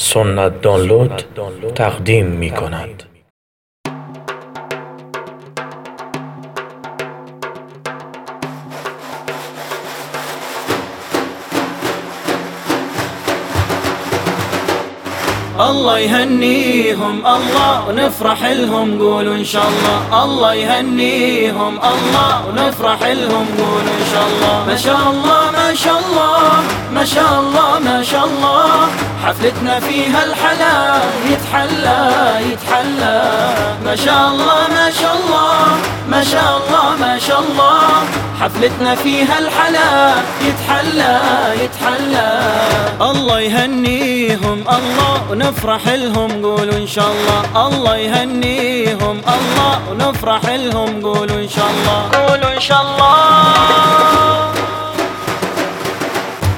سنت دانلود تقدیم می کند. الله يهنيهم الله ونفرح لهم قولوا إن شاء الله. الله يهنيهم الله ونفرح لهم قولوا إن شاء الله. ما شاء الله ما شاء الله ما شاء الله ما شاء الله. حفلتنا فيها الحلا يتحلى يتحلى. ما شاء الله ما شاء الله ما شاء الله ما شاء الله. حفلتنا فيها الحلا يتحلى يتحلى. الله يهنيهم الله ونفرح لهم. قولوا إن شاء الله. الله يهنيهم الله ونفرح لهم. قولوا إن شاء الله. قولوا إن شاء الله.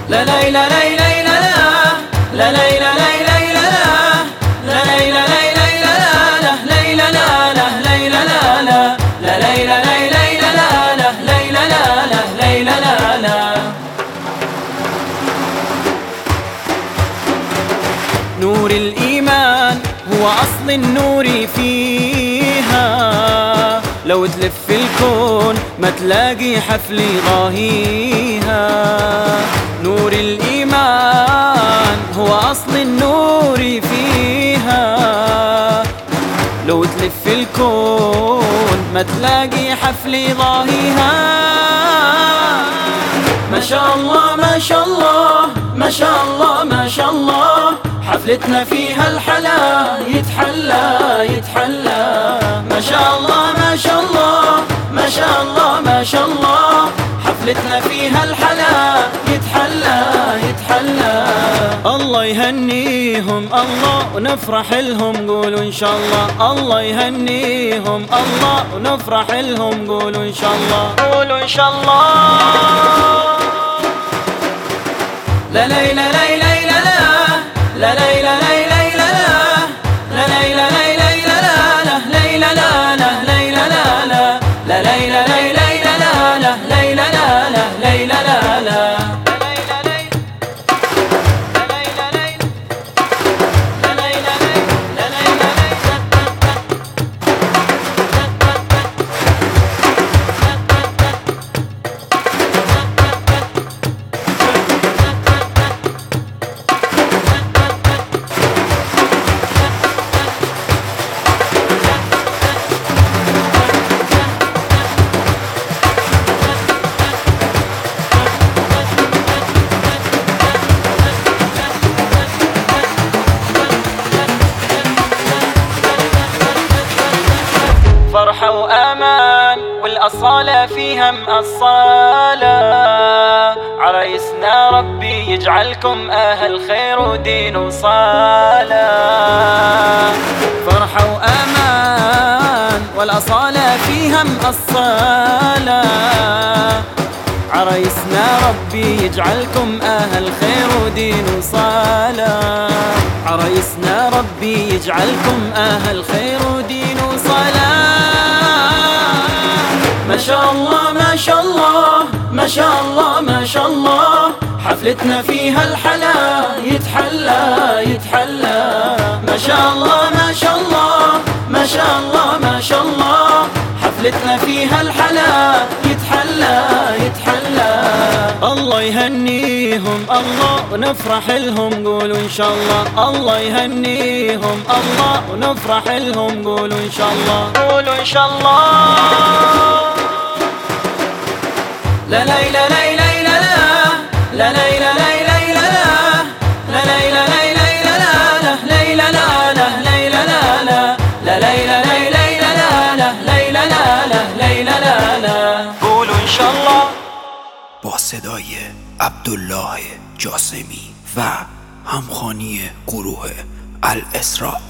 لا لا لا لا نور الإيمان هو أصل النور فيها. لو تلف الكون ما تلاقي حفل ضاهيها نور الإيمان هو أصل النور فيها. لو تلف الكون ما تلاقي حفل ضاهيها ما شاء الله ما شاء الله ما شاء الله ما شاء حفلتنا فيها الحلا يتحلى يتحلى. ما شاء الله ما شاء الله ما شاء الله ما شاء الله. حفلتنا فيها الحلا يتحلى يتحلى. الله يهنيهم الله ونفرح لهم. قولوا إن شاء الله. الله يهنيهم الله ونفرح لهم. قولوا إن شاء الله. قولوا إن شاء الله. والأصالة فيها مأصالة عرايسنا ربي يجعلكم أهل خير ودين وصالة فرحة وأمان والأصالة فيها مأصالة عرايسنا ربي يجعلكم أهل خير ودين وصالة عرايسنا ربي يجعلكم أهل خير ودين ما شاء الله ما شاء الله ما شاء الله ما شاء الله حفلتنا فيها الحلا يتحلى يتحلى. ما شاء الله ما شاء الله ما شاء الله ما شاء الله حفلتنا فيها الحلا يتحلى يتحلى. الله يهنيهم الله ونفرح لهم قولوا إن شاء الله الله يهنيهم الله ونفرح لهم قولوا إن شاء الله قولوا إن شاء الله. لا لا لا لا صدای عبدالله جاسمی و همخانی گروه الاسراء.